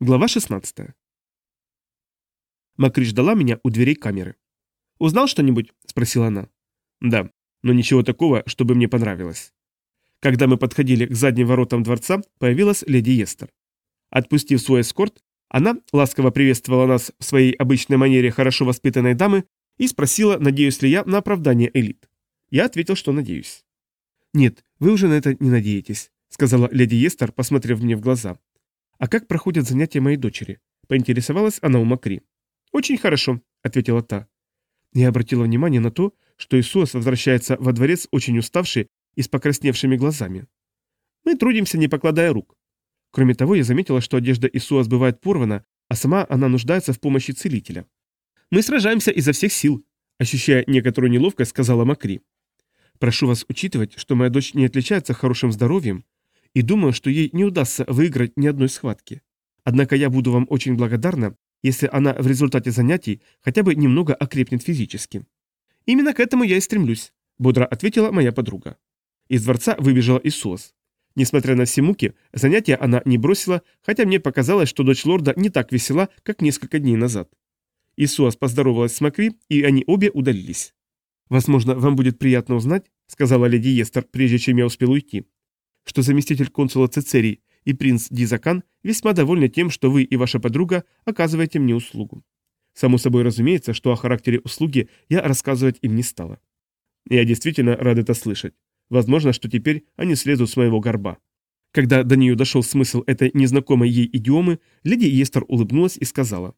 Глава 16. Макри ждала меня у дверей камеры. «Узнал что-нибудь?» – спросила она. «Да, но ничего такого, чтобы мне понравилось». Когда мы подходили к задним воротам дворца, появилась леди Естер. Отпустив свой эскорт, она ласково приветствовала нас в своей обычной манере хорошо воспитанной дамы и спросила, надеюсь ли я на оправдание элит. Я ответил, что надеюсь. «Нет, вы уже на это не надеетесь», — сказала леди Естер, посмотрев мне в глаза. «А как проходят занятия моей дочери?» – поинтересовалась она у Макри. «Очень хорошо», – ответила та. Я обратила внимание на то, что Иисус возвращается во дворец очень уставший и с покрасневшими глазами. Мы трудимся, не покладая рук. Кроме того, я заметила, что одежда Исуас бывает порвана, а сама она нуждается в помощи целителя. Мы сражаемся изо всех сил, ощущая некоторую неловкость, сказала Макри. Прошу вас учитывать, что моя дочь не отличается хорошим здоровьем, и думаю, что ей не удастся выиграть ни одной схватки. Однако я буду вам очень благодарна, если она в результате занятий хотя бы немного окрепнет физически. Именно к этому я и стремлюсь, бодро ответила моя подруга. Из дворца выбежала Исуас. Несмотря на все муки, занятия она не бросила, хотя мне показалось, что дочь лорда не так весела, как несколько дней назад. Исуас поздоровалась с Макри, и они обе удалились. «Возможно, вам будет приятно узнать», — сказала леди Естер, прежде чем я успел уйти, что заместитель консула Цицерий и принц Дизакан весьма довольны тем, что вы и ваша подруга оказываете мне услугу. Само собой разумеется, что о характере услуги я рассказывать им не стала. Я действительно рад это слышать. Возможно, что теперь они слезут с моего горба. Когда до нее дошел смысл этой незнакомой ей идиомы, леди Естер улыбнулась и сказала.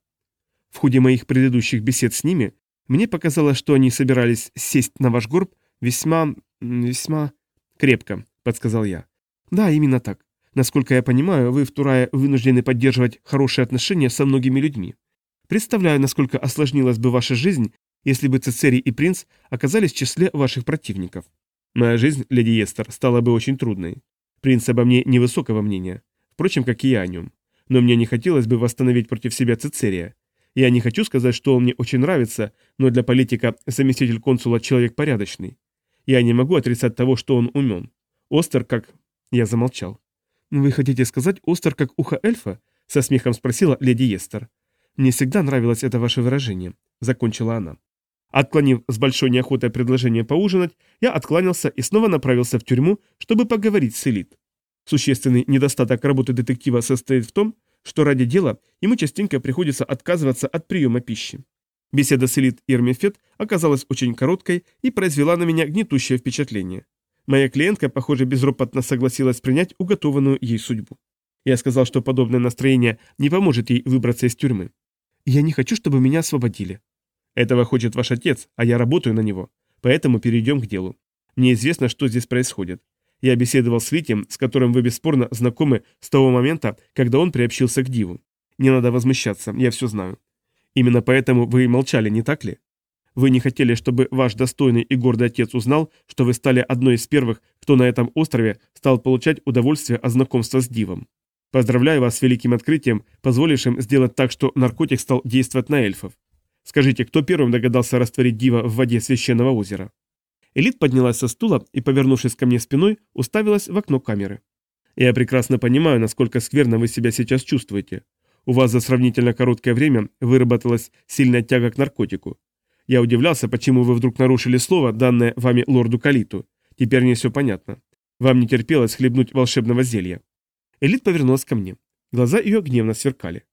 В ходе моих предыдущих бесед с ними мне показалось, что они собирались сесть на ваш горб весьма... весьма... крепко, подсказал я. Да, именно так. Насколько я понимаю, вы в Турае вынуждены поддерживать хорошие отношения со многими людьми. Представляю, насколько осложнилась бы ваша жизнь, если бы Цицерий и принц оказались в числе ваших противников. Моя жизнь, леди Естер, стала бы очень трудной. Принц обо мне невысокого мнения, впрочем, как и я о нем. Но мне не хотелось бы восстановить против себя Цицерия. Я не хочу сказать, что он мне очень нравится, но для политика заместитель консула человек порядочный. Я не могу отрицать того, что он умен. Остер как я замолчал. «Вы хотите сказать остр, как ухо эльфа?» — со смехом спросила леди Естер. «Мне всегда нравилось это ваше выражение», — закончила она. Отклонив с большой неохотой предложение поужинать, я откланялся и снова направился в тюрьму, чтобы поговорить с элит. Существенный недостаток работы детектива состоит в том, что ради дела ему частенько приходится отказываться от приема пищи. Беседа с элит Ирмефет оказалась очень короткой и произвела на меня гнетущее впечатление. Моя клиентка, похоже, безропотно согласилась принять уготованную ей судьбу. Я сказал, что подобное настроение не поможет ей выбраться из тюрьмы. Я не хочу, чтобы меня освободили. Этого хочет ваш отец, а я работаю на него. Поэтому перейдем к делу. Мне известно, что здесь происходит. Я беседовал с Витем, с которым вы бесспорно знакомы с того момента, когда он приобщился к Диву. Не надо возмущаться, я все знаю. Именно поэтому вы и молчали, не так ли? Вы не хотели, чтобы ваш достойный и гордый отец узнал, что вы стали одной из первых, кто на этом острове стал получать удовольствие от знакомства с Дивом. Поздравляю вас с великим открытием, позволившим сделать так, что наркотик стал действовать на эльфов. Скажите, кто первым догадался растворить Дива в воде священного озера? Элит поднялась со стула и, повернувшись ко мне спиной, уставилась в окно камеры. Я прекрасно понимаю, насколько скверно вы себя сейчас чувствуете. У вас за сравнительно короткое время выработалась сильная тяга к наркотику. Я удивлялся, почему вы вдруг нарушили слово, данное вами лорду Калиту. Теперь мне все понятно. Вам не терпелось хлебнуть волшебного зелья. Элит повернулась ко мне. Глаза ее гневно сверкали.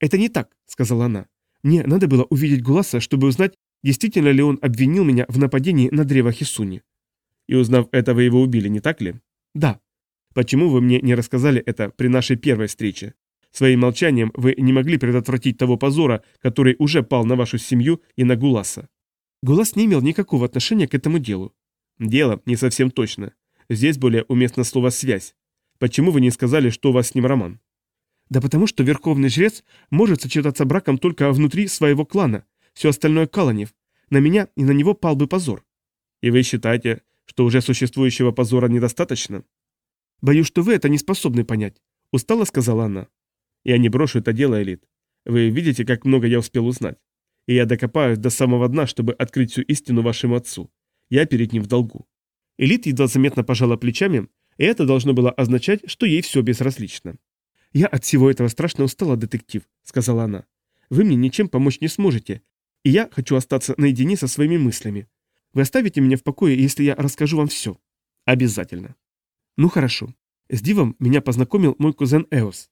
«Это не так», — сказала она. «Мне надо было увидеть Гуласа, чтобы узнать, действительно ли он обвинил меня в нападении на древо Хисуни». «И узнав это, вы его убили, не так ли?» «Да». «Почему вы мне не рассказали это при нашей первой встрече? Своим молчанием вы не могли предотвратить того позора, который уже пал на вашу семью и на Гуласа. Гулас не имел никакого отношения к этому делу. Дело не совсем точно. Здесь более уместно слово «связь». Почему вы не сказали, что у вас с ним роман? Да потому что верховный жрец может сочетаться браком только внутри своего клана. Все остальное Каланев. На меня и на него пал бы позор. И вы считаете, что уже существующего позора недостаточно? Боюсь, что вы это не способны понять. Устало сказала она. Я не брошу это дело, Элит. Вы видите, как много я успел узнать. И я докопаюсь до самого дна, чтобы открыть всю истину вашему отцу. Я перед ним в долгу». Элит едва заметно пожала плечами, и это должно было означать, что ей все безразлично. «Я от всего этого страшно устала, детектив», — сказала она. «Вы мне ничем помочь не сможете, и я хочу остаться наедине со своими мыслями. Вы оставите меня в покое, если я расскажу вам все?» «Обязательно». «Ну хорошо. С Дивом меня познакомил мой кузен Эос.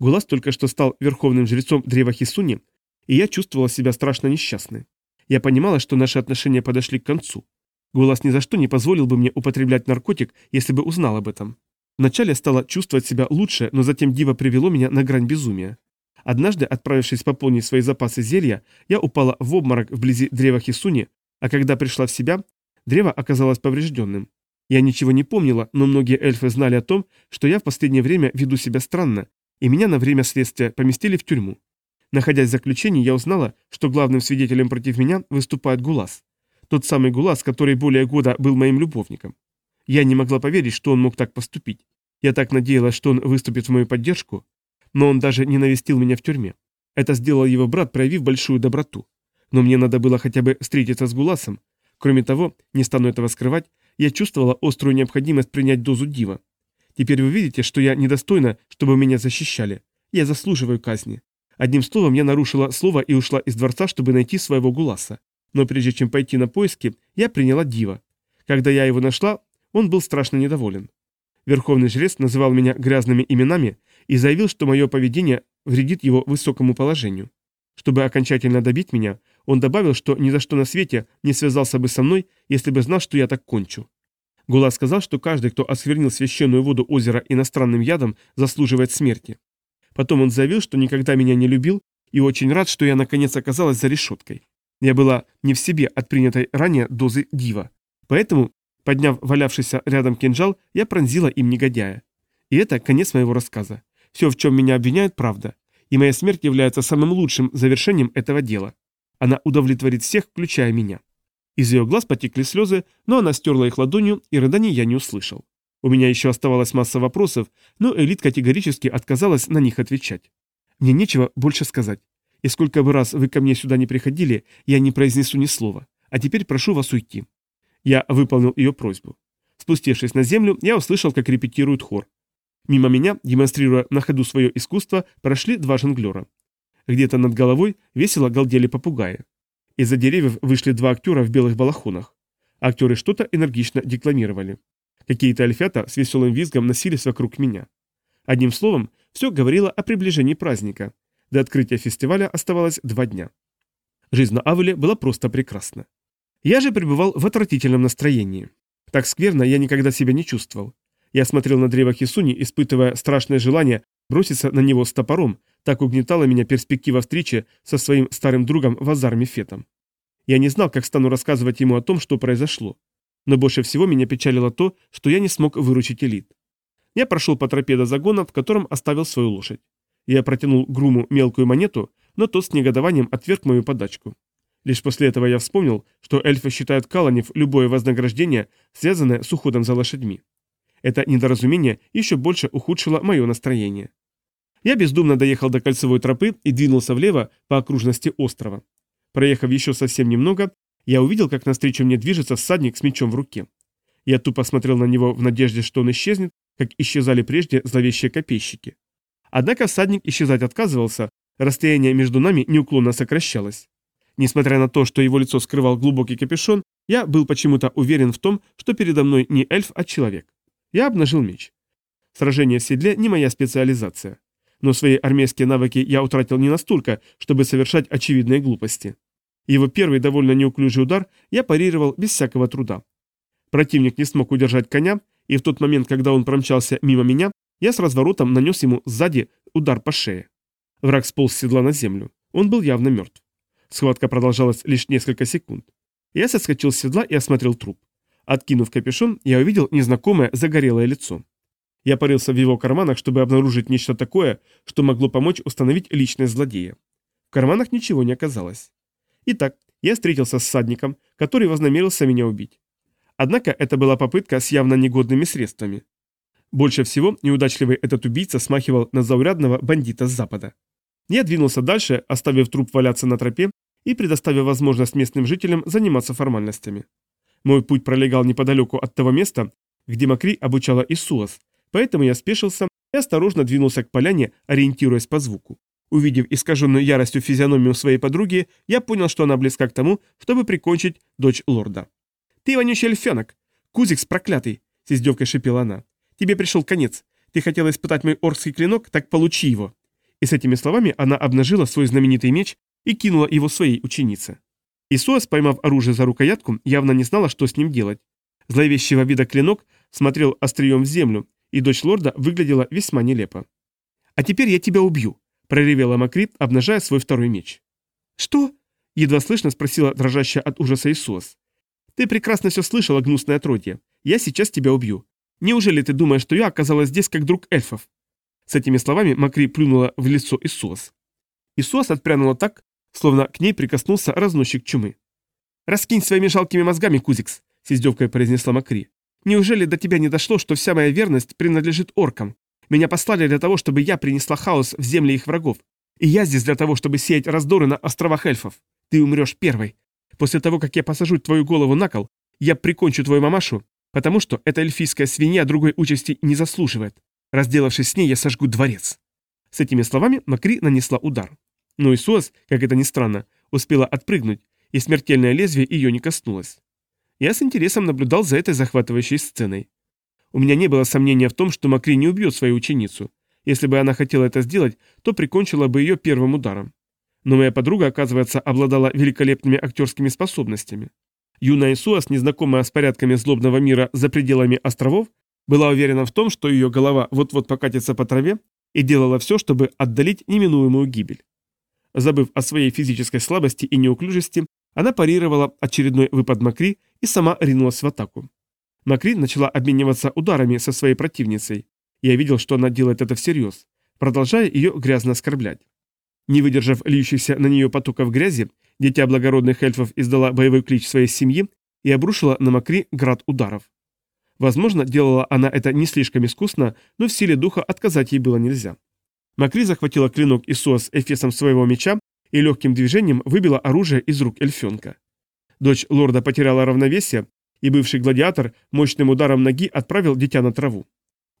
Гулас только что стал верховным жрецом древа Хисуни, и я чувствовала себя страшно несчастной. Я понимала, что наши отношения подошли к концу. Гулас ни за что не позволил бы мне употреблять наркотик, если бы узнал об этом. Вначале стала чувствовать себя лучше, но затем Дива привело меня на грань безумия. Однажды, отправившись пополнить свои запасы зелья, я упала в обморок вблизи древа Хисуни, а когда пришла в себя, древо оказалось поврежденным. Я ничего не помнила, но многие эльфы знали о том, что я в последнее время веду себя странно, и меня на время следствия поместили в тюрьму. Находясь в заключении, я узнала, что главным свидетелем против меня выступает Гулас. Тот самый Гулас, который более года был моим любовником. Я не могла поверить, что он мог так поступить. Я так надеялась, что он выступит в мою поддержку, но он даже не навестил меня в тюрьме. Это сделал его брат, проявив большую доброту. Но мне надо было хотя бы встретиться с Гуласом. Кроме того, не стану этого скрывать, я чувствовала острую необходимость принять дозу дива. Теперь вы видите, что я недостойна, чтобы меня защищали. Я заслуживаю казни. Одним словом, я нарушила слово и ушла из дворца, чтобы найти своего Гуласа. Но прежде чем пойти на поиски, я приняла дива. Когда я его нашла, он был страшно недоволен. Верховный жрец называл меня грязными именами и заявил, что мое поведение вредит его высокому положению. Чтобы окончательно добить меня, он добавил, что ни за что на свете не связался бы со мной, если бы знал, что я так кончу. Гула сказал, что каждый, кто осквернил священную воду озера иностранным ядом, заслуживает смерти. Потом он заявил, что никогда меня не любил и очень рад, что я наконец оказалась за решеткой. Я была не в себе от принятой ранее дозы дива. Поэтому Подняв валявшийся рядом кинжал, я пронзила им негодяя. И это конец моего рассказа. Все, в чем меня обвиняют, правда. И моя смерть является самым лучшим завершением этого дела. Она удовлетворит всех, включая меня. Из ее глаз потекли слезы, но она стерла их ладонью, и рыданий я не услышал. У меня еще оставалась масса вопросов, но Элит категорически отказалась на них отвечать. Мне нечего больше сказать. И сколько бы раз вы ко мне сюда не приходили, я не произнесу ни слова. А теперь прошу вас уйти. Я выполнил ее просьбу. Спустившись на землю, я услышал, как репетирует хор. Мимо меня, демонстрируя на ходу свое искусство, прошли два жонглера. Где-то над головой весело галдели попугаи. Из-за деревьев вышли два актера в белых балахонах. Актеры что-то энергично декламировали. Какие-то альфята с веселым визгом носились вокруг меня. Одним словом, все говорило о приближении праздника. До открытия фестиваля оставалось два дня. Жизнь на Авеле была просто прекрасна. Я же пребывал в отвратительном настроении. Так скверно я никогда себя не чувствовал. Я смотрел на древо Хисуни, испытывая страшное желание броситься на него с топором, так угнетала меня перспектива встречи со своим старым другом Вазар Мефетом. Я не знал, как стану рассказывать ему о том, что произошло. Но больше всего меня печалило то, что я не смог выручить элит. Я прошел по тропе до загона, в котором оставил свою лошадь. Я протянул Груму мелкую монету, но тот с негодованием отверг мою подачку. Лишь после этого я вспомнил, что эльфы считают каланев любое вознаграждение, связанное с уходом за лошадьми. Это недоразумение еще больше ухудшило мое настроение. Я бездумно доехал до кольцевой тропы и двинулся влево по окружности острова. Проехав еще совсем немного, я увидел, как навстречу мне движется всадник с мечом в руке. Я тупо смотрел на него в надежде, что он исчезнет, как исчезали прежде зловещие копейщики. Однако всадник исчезать отказывался, расстояние между нами неуклонно сокращалось. Несмотря на то, что его лицо скрывал глубокий капюшон, я был почему-то уверен в том, что передо мной не эльф, а человек. Я обнажил меч. Сражение в седле не моя специализация. Но свои армейские навыки я утратил не настолько, чтобы совершать очевидные глупости. Его первый довольно неуклюжий удар я парировал без всякого труда. Противник не смог удержать коня, и в тот момент, когда он промчался мимо меня, я с разворотом нанес ему сзади удар по шее. Враг сполз с седла на землю. Он был явно мертв. Схватка продолжалась лишь несколько секунд. Я соскочил с седла и осмотрел труп. Откинув капюшон, я увидел незнакомое загорелое лицо. Я порылся в его карманах, чтобы обнаружить нечто такое, что могло помочь установить личность злодея. В карманах ничего не оказалось. Итак, я встретился с садником, который вознамерился меня убить. Однако это была попытка с явно негодными средствами. Больше всего неудачливый этот убийца смахивал на заурядного бандита с запада. Я двинулся дальше, оставив труп валяться на тропе и предоставив возможность местным жителям заниматься формальностями. Мой путь пролегал неподалеку от того места, где Макри обучала Исуас, поэтому я спешился и осторожно двинулся к поляне, ориентируясь по звуку. Увидев искаженную яростью физиономию своей подруги, я понял, что она близка к тому, чтобы прикончить дочь лорда. «Ты вонючий эльфенок! Кузикс проклятый!» — с издевкой шипела она. «Тебе пришел конец. Ты хотела испытать мой оркский клинок, так получи его!» И с этими словами она обнажила свой знаменитый меч и кинула его своей ученице. Исуас, поймав оружие за рукоятку, явно не знала, что с ним делать. Зловещего вида клинок смотрел острием в землю, и дочь лорда выглядела весьма нелепо. «А теперь я тебя убью», — проревела Макри, обнажая свой второй меч. «Что?» — едва слышно спросила дрожащая от ужаса Исуас. «Ты прекрасно все слышала, гнусное отродье. Я сейчас тебя убью. Неужели ты думаешь, что я оказалась здесь как друг эльфов?» С этими словами Макри плюнула в лицо Исуас. Исуас отпрянула так, словно к ней прикоснулся разносчик чумы. «Раскинь своими жалкими мозгами, Кузикс», — с издевкой произнесла Макри. «Неужели до тебя не дошло, что вся моя верность принадлежит оркам? Меня послали для того, чтобы я принесла хаос в земли их врагов. И я здесь для того, чтобы сеять раздоры на островах эльфов. Ты умрешь первой. После того, как я посажу твою голову на кол, я прикончу твою мамашу, потому что эта эльфийская свинья другой участи не заслуживает. Разделавшись с ней, я сожгу дворец». С этими словами Макри нанесла удар. Но Исуас, как это ни странно, успела отпрыгнуть, и смертельное лезвие ее не коснулось. Я с интересом наблюдал за этой захватывающей сценой. У меня не было сомнения в том, что Макри не убьет свою ученицу. Если бы она хотела это сделать, то прикончила бы ее первым ударом. Но моя подруга, оказывается, обладала великолепными актерскими способностями. Юная Исуас, незнакомая с порядками злобного мира за пределами островов, была уверена в том, что ее голова вот-вот покатится по траве и делала все, чтобы отдалить неминуемую гибель. Забыв о своей физической слабости и неуклюжести, она парировала очередной выпад Макри и сама ринулась в атаку. Макри начала обмениваться ударами со своей противницей. Я видел, что она делает это всерьез, продолжая ее грязно оскорблять. Не выдержав льющихся на нее потоков грязи, дитя благородных эльфов издала боевой клич своей семьи и обрушила на Макри град ударов. Возможно, делала она это не слишком искусно, но в силе духа отказать ей было нельзя. Макри захватила клинок Исуа с эфесом своего меча и легким движением выбила оружие из рук эльфенка. Дочь лорда потеряла равновесие, и бывший гладиатор мощным ударом ноги отправил дитя на траву.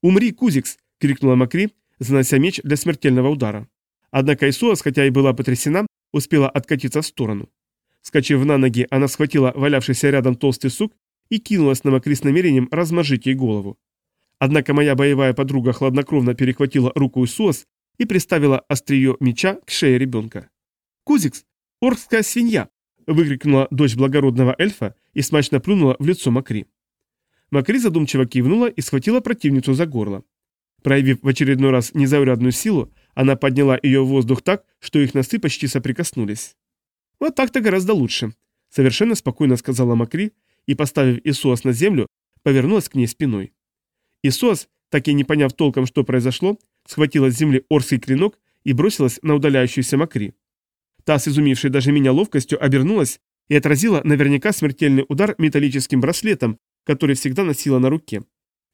«Умри, Кузикс!» — крикнула Макри, занося меч для смертельного удара. Однако Исуас, хотя и была потрясена, успела откатиться в сторону. Скачив на ноги, она схватила валявшийся рядом толстый сук и кинулась на Макри с намерением размажить ей голову. Однако моя боевая подруга хладнокровно перехватила руку Исуас и приставила острие меча к шее ребенка. «Кузикс! Оркская свинья!» – выкрикнула дочь благородного эльфа и смачно плюнула в лицо Макри. Макри задумчиво кивнула и схватила противницу за горло. Проявив в очередной раз незаурядную силу, она подняла ее в воздух так, что их носы почти соприкоснулись. «Вот так-то гораздо лучше», – совершенно спокойно сказала Макри и, поставив Исуас на землю, повернулась к ней спиной. Исуас, так и не поняв толком, что произошло, схватила с земли орский клинок и бросилась на удаляющуюся Макри. Та, с изумившей даже меня ловкостью, обернулась и отразила наверняка смертельный удар металлическим браслетом, который всегда носила на руке.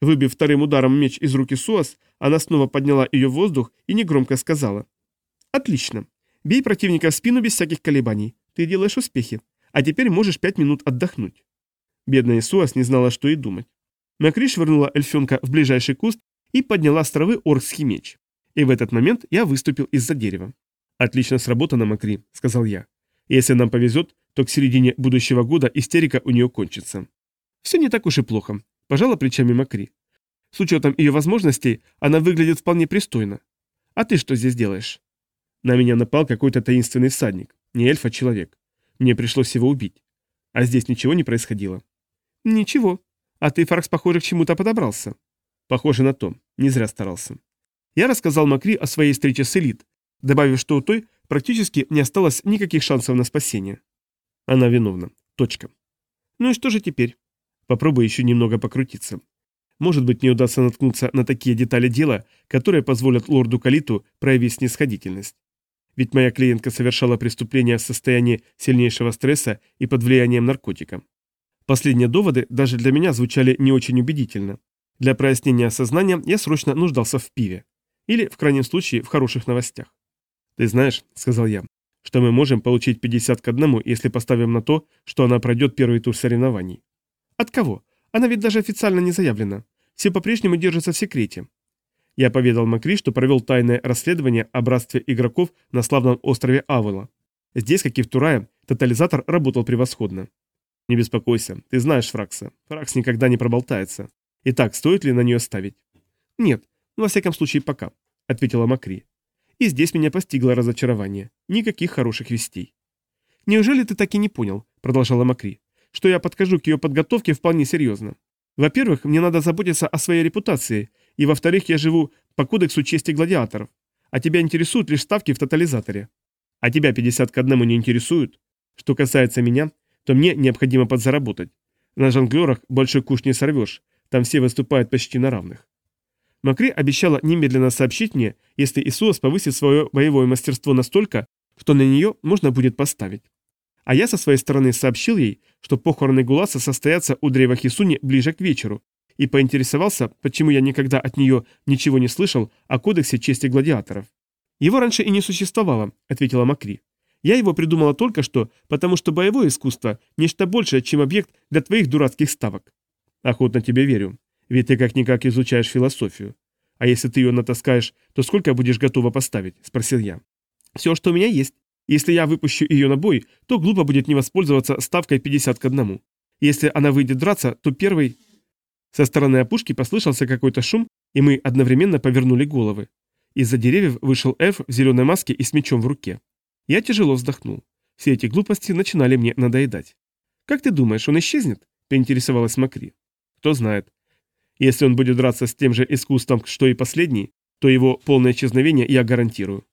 Выбив вторым ударом меч из руки Суас, она снова подняла ее в воздух и негромко сказала. «Отлично. Бей противника в спину без всяких колебаний. Ты делаешь успехи. А теперь можешь пять минут отдохнуть». Бедная Суас не знала, что и думать. Макри швырнула эльфенка в ближайший куст и подняла с травы оркский меч. И в этот момент я выступил из-за дерева. «Отлично сработано, Макри», — сказал я. «Если нам повезет, то к середине будущего года истерика у нее кончится». «Все не так уж и плохо», — пожала плечами Макри. «С учетом ее возможностей, она выглядит вполне пристойно. А ты что здесь делаешь?» На меня напал какой-то таинственный всадник. Не эльф, а человек. Мне пришлось его убить. А здесь ничего не происходило. «Ничего. А ты, Фаркс, похоже, к чему-то подобрался». Похоже на то. Не зря старался. Я рассказал Макри о своей встрече с Элит, добавив, что у той практически не осталось никаких шансов на спасение. Она виновна. Точка. Ну и что же теперь? Попробуй еще немного покрутиться. Может быть, мне удастся наткнуться на такие детали дела, которые позволят лорду Калиту проявить снисходительность. Ведь моя клиентка совершала преступление в состоянии сильнейшего стресса и под влиянием наркотика. Последние доводы даже для меня звучали не очень убедительно. Для прояснения сознания я срочно нуждался в пиве. Или, в крайнем случае, в хороших новостях. «Ты знаешь», — сказал я, — «что мы можем получить 50 к одному, если поставим на то, что она пройдет первый тур соревнований». «От кого? Она ведь даже официально не заявлена. Все по-прежнему держатся в секрете». Я поведал Макри, что провел тайное расследование о братстве игроков на славном острове Авела. Здесь, как и в Турае, тотализатор работал превосходно. Не беспокойся, ты знаешь Фракса. Фракс никогда не проболтается. Итак, стоит ли на нее ставить? Нет, во всяком случае пока, ответила Макри. И здесь меня постигло разочарование. Никаких хороших вестей. Неужели ты так и не понял, продолжала Макри, что я подхожу к ее подготовке вполне серьезно? Во-первых, мне надо заботиться о своей репутации, и во-вторых, я живу по кодексу чести гладиаторов. А тебя интересуют лишь ставки в тотализаторе. А тебя 50 к одному не интересуют? Что касается меня, то мне необходимо подзаработать. На жонглерах большой куш не сорвешь, там все выступают почти на равных. Макри обещала немедленно сообщить мне, если Исуас повысит свое боевое мастерство настолько, что на нее можно будет поставить. А я со своей стороны сообщил ей, что похороны Гуласа состоятся у древа Хисуни ближе к вечеру, и поинтересовался, почему я никогда от нее ничего не слышал о кодексе чести гладиаторов. «Его раньше и не существовало», — ответила Макри. «Я его придумала только что, потому что боевое искусство — нечто большее, чем объект для твоих дурацких ставок». «Охотно тебе верю, ведь ты как-никак изучаешь философию. А если ты ее натаскаешь, то сколько будешь готова поставить?» — спросил я. «Все, что у меня есть. Если я выпущу ее на бой, то глупо будет не воспользоваться ставкой 50 к 1. Если она выйдет драться, то первый...» Со стороны опушки послышался какой-то шум, и мы одновременно повернули головы. Из-за деревьев вышел эльф в зеленой маске и с мечом в руке. Я тяжело вздохнул. Все эти глупости начинали мне надоедать. «Как ты думаешь, он исчезнет?» – поинтересовалась Макри. «Кто знает. Если он будет драться с тем же искусством, что и последний, то его полное исчезновение я гарантирую.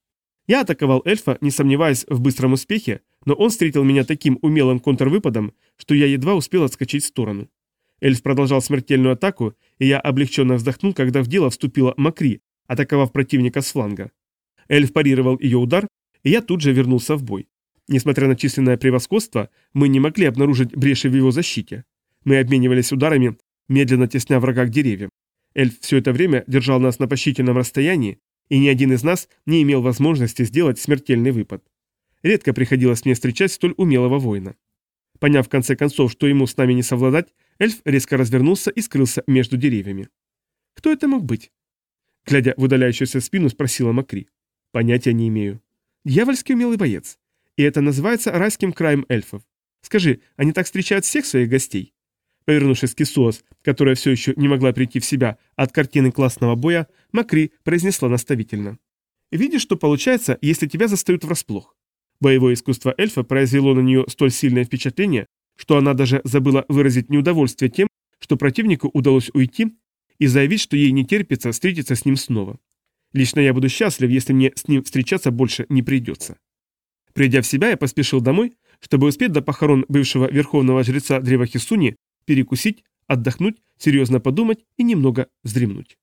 Я атаковал эльфа, не сомневаясь в быстром успехе, но он встретил меня таким умелым контрвыпадом, что я едва успел отскочить в сторону. Эльф продолжал смертельную атаку, и я облегченно вздохнул, когда в дело вступила Макри, атаковав противника с фланга. Эльф парировал ее удар, и я тут же вернулся в бой. Несмотря на численное превосходство, мы не могли обнаружить бреши в его защите. Мы обменивались ударами, медленно тесня врага к деревьям. Эльф все это время держал нас на почтительном расстоянии, и ни один из нас не имел возможности сделать смертельный выпад. Редко приходилось мне встречать столь умелого воина. Поняв в конце концов, что ему с нами не совладать, эльф резко развернулся и скрылся между деревьями. «Кто это мог быть?» Глядя в удаляющуюся спину, спросила Макри. «Понятия не имею». «Дьявольский умелый боец. И это называется райским краем эльфов. Скажи, они так встречают всех своих гостей?» Повернувшись к Исуас, которая все еще не могла прийти в себя от картины классного боя, Макри произнесла наставительно. «Видишь, что получается, если тебя застают врасплох? Боевое искусство эльфа произвело на нее столь сильное впечатление, что она даже забыла выразить неудовольствие тем, что противнику удалось уйти и заявить, что ей не терпится встретиться с ним снова. Лично я буду счастлив, если мне с ним встречаться больше не придется. Придя в себя, я поспешил домой, чтобы успеть до похорон бывшего верховного жреца Древа Хисуни перекусить, отдохнуть, серьезно подумать и немного вздремнуть.